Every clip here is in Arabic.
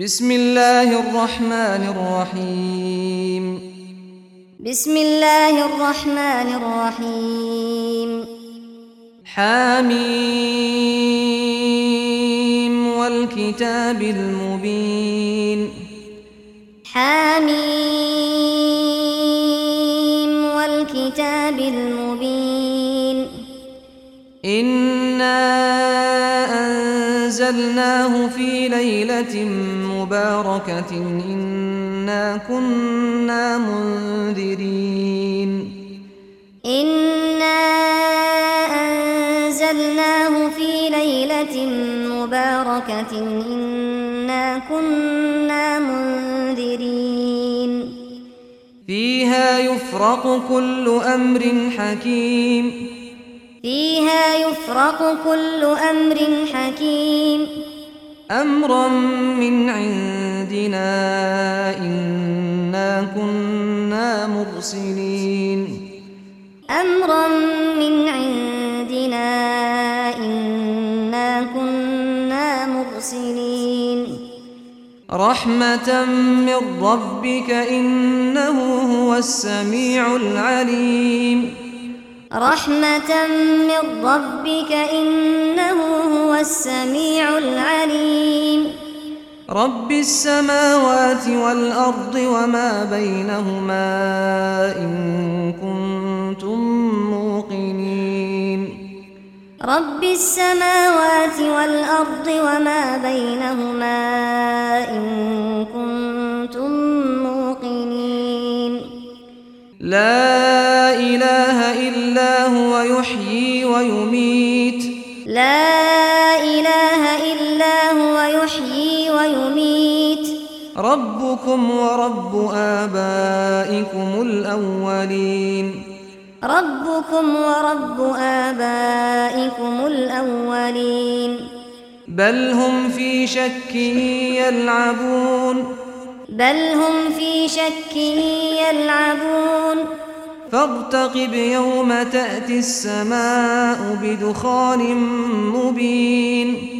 بسم الله الرحمن الرحيم بسم الله الرحمن الرحيم حميم والكتاب المبين حميم والكتاب المبين إِنَّا أنزلناه في ليلة مباركة إنا كنا منذرين. إنا أنزلناه في ليلة مباركة إنا كنا منذرين. فيها يفرق كل أمر حكيم. فيها يفرق كل أمر حكيم. أمرا من عندنا اننا كنا مرسلين. أمرا من عندنا اننا كنا مرسلين. رحمة من ربك إنه هو السميع العليم. رحمة من ربك إنه هو السميع العليم. رب السماوات والأرض وما بينهما إن كنتم موقنين. رب السماوات والأرض وما بينهما إن كنتم موقنين. لا ربكم ورب آبائكم الأولين. ربكم ورب آبائكم الأولين. بل هم في شك يلعبون. بل هم في شك يلعبون. فارتقب يوم تأتي السماء بدخان مبين.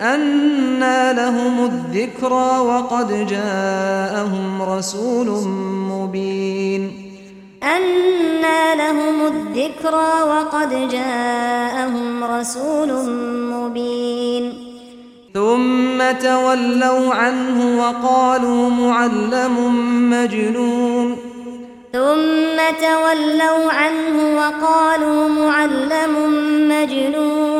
أنا لهم الذكرى وقد جاءهم رسول مبين أنا لهم الذكرى وقد جاءهم رسول مبين ثم تولوا عنه وقالوا معلم مجنون ثم تولوا عنه وقالوا معلم مجنون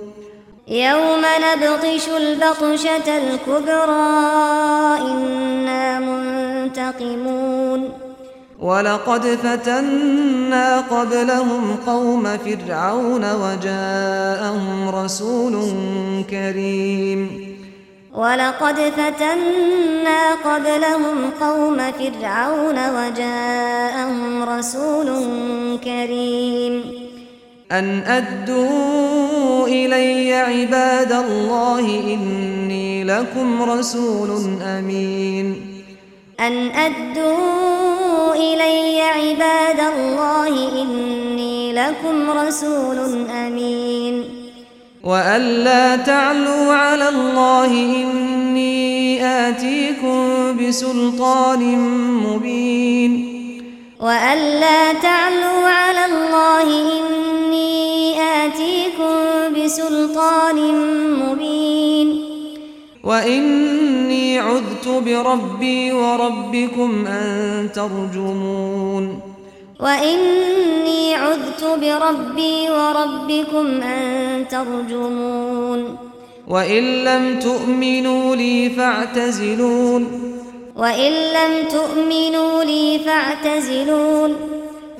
يوم نبطش البطشة الكبرى إنا منتقمون. ولقد فتنا قبلهم قوم فرعون وجاءهم رسول كريم. ولقد فتنا قبلهم قوم فرعون وجاءهم رسول كريم. أن أدوا إلي عباد الله إني لكم رسول أمين. أن أدوا إلي عباد الله إني لكم رسول أمين. وأن لا تعلوا على الله إني آتيكم بسلطان مبين. وأن لا تعلوا على الله إني بسلطان مبين. وإني عذت بربي وربكم أن ترجمون. وإني عذت بربي وربكم أن ترجمون. وإن لم تؤمنوا لي فاعتزلون. وإن لم تؤمنوا لي فاعتزلون.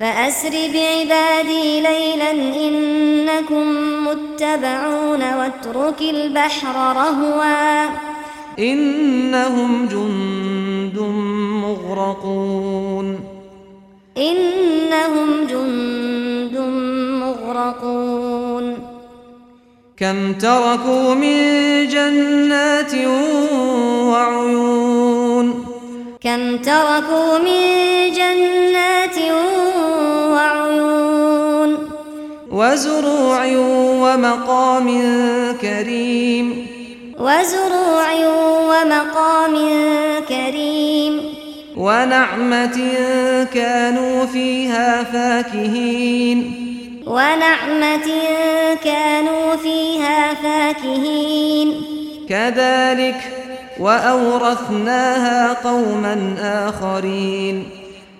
فأسر بعبادي ليلا إنكم متبعون واترك البحر رهوا. إنهم جند مغرقون. إنهم جند مغرقون. كم تركوا من جنات وعيون. كم تركوا من جنات وعيون وعيون وزروع ومقام كريم. وزروع ومقام كريم. ونعمة كانوا فيها فاكهين. ونعمة كانوا فيها فاكهين. كذلك وأورثناها قوما آخرين.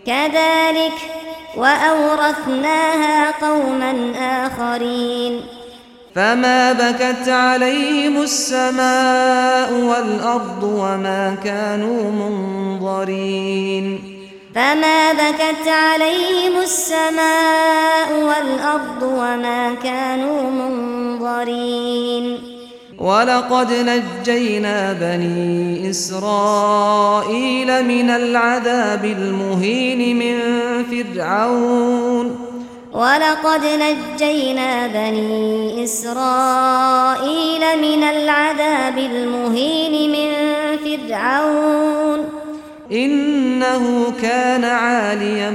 كذلك وأورثناها قوما آخرين فما بكت عليهم السماء والأرض وما كانوا منظرين فما بكت عليهم السماء والأرض وما كانوا منظرين وَلَقَدْ نَجَّيْنَا بَنِي إِسْرَائِيلَ مِنَ الْعَذَابِ الْمُهِينِ مِنْ فِرْعَوْنَ. وَلَقَدْ نَجَّيْنَا بَنِي إِسْرَائِيلَ مِنَ الْعَذَابِ الْمُهِينِ مِنْ فِرْعَوْنَ. إِنَّهُ كَانَ عَالِيًا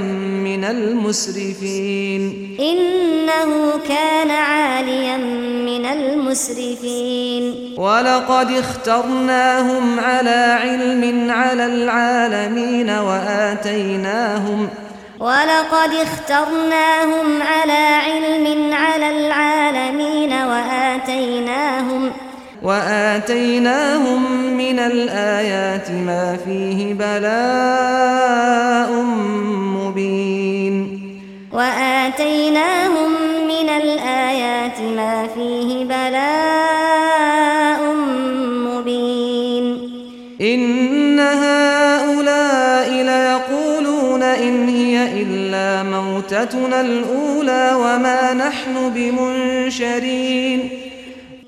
مِنَ الْمُسْرِفِينَ. إِنَّهُ كَانَ عَالِيًا المسرفين. ولقد اخترناهم على علم على العالمين وآتيناهم ولقد اخترناهم على علم على العالمين وآتيناهم وآتيناهم من الآيات ما فيه بلاء مبين. وآتيناهم من الآيات موتتنا الأولى وما نحن بمنشرين.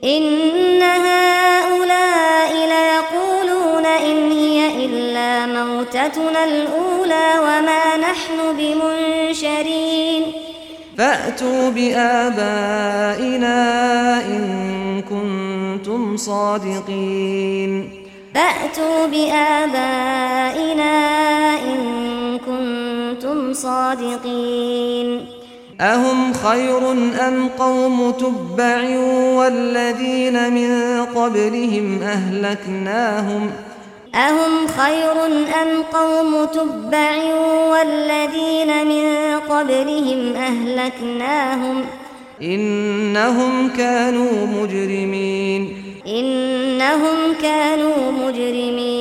إن هؤلاء ليقولون إن هي إلا موتتنا الأولى وما نحن بمنشرين. فأتوا بآبائنا إن كنتم صادقين. فأتوا بآبائنا صادقين. أهم خير أم قوم تبع والذين من قبلهم أهلكناهم؟ أهم خير أم قوم تبع والذين من قبلهم أهلكناهم؟ إنهم كانوا مجرمين. إنهم كانوا مجرمين.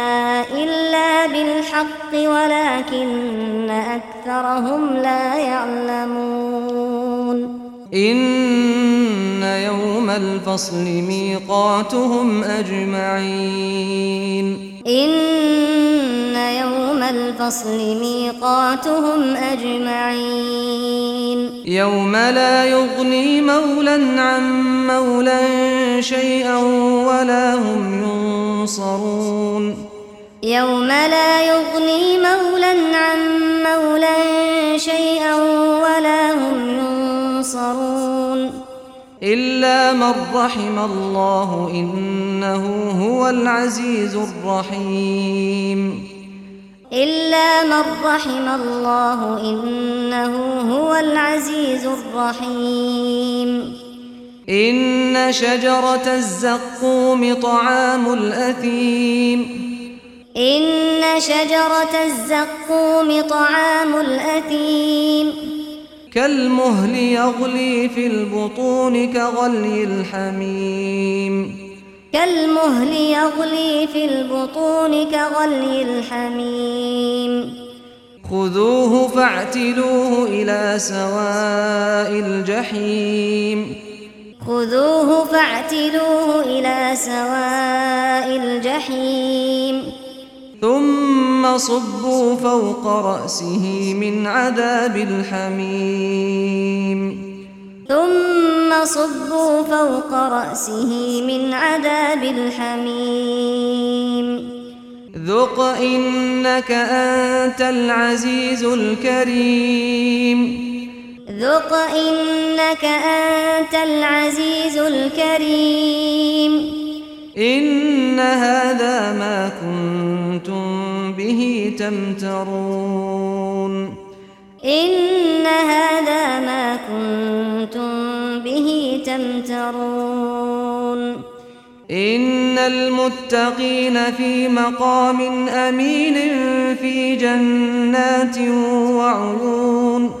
الحق ولكن أكثرهم لا يعلمون. إن يوم الفصل ميقاتهم أجمعين. إن يوم الفصل ميقاتهم أجمعين. يوم لا يغني مولا عن مولا شيئا ولا هم ينصرون. يوم لا يغني مولا عن مولا شيئا ولا هم ينصرون. إلا من رحم الله إنه هو العزيز الرحيم. إلا من رحم الله إنه هو العزيز الرحيم. إن شجرة الزقوم طعام الأثيم. إن شجرة الزقوم طعام الأثيم. كالمهل يغلي في البطون كغلي الحميم. كالمهل يغلي في البطون كغلي الحميم. خذوه فاعتلوه إلى سواء الجحيم. خذوه فاعتلوه إلى سواء الجحيم. ثم صبوا فوق رأسه من عذاب الحميم. ثم صبوا فوق رأسه من عذاب الحميم. ذق إنك أنت العزيز الكريم. ذق إنك أنت العزيز الكريم. ان هذا ما كنتم به تمترون ان هذا ما كنتم به تمترون ان المتقين في مقام امين في جنات وعيون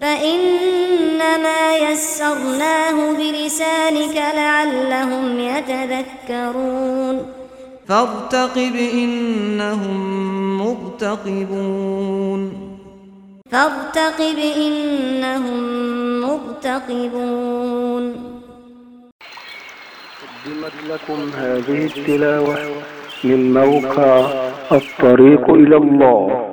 فإنما يسرناه بلسانك لعلهم يتذكرون. فارتقب إنهم مرتقبون. فارتقب إنهم مرتقبون. قدمت لكم هذه التلاوة من موقع الطريق إلى الله.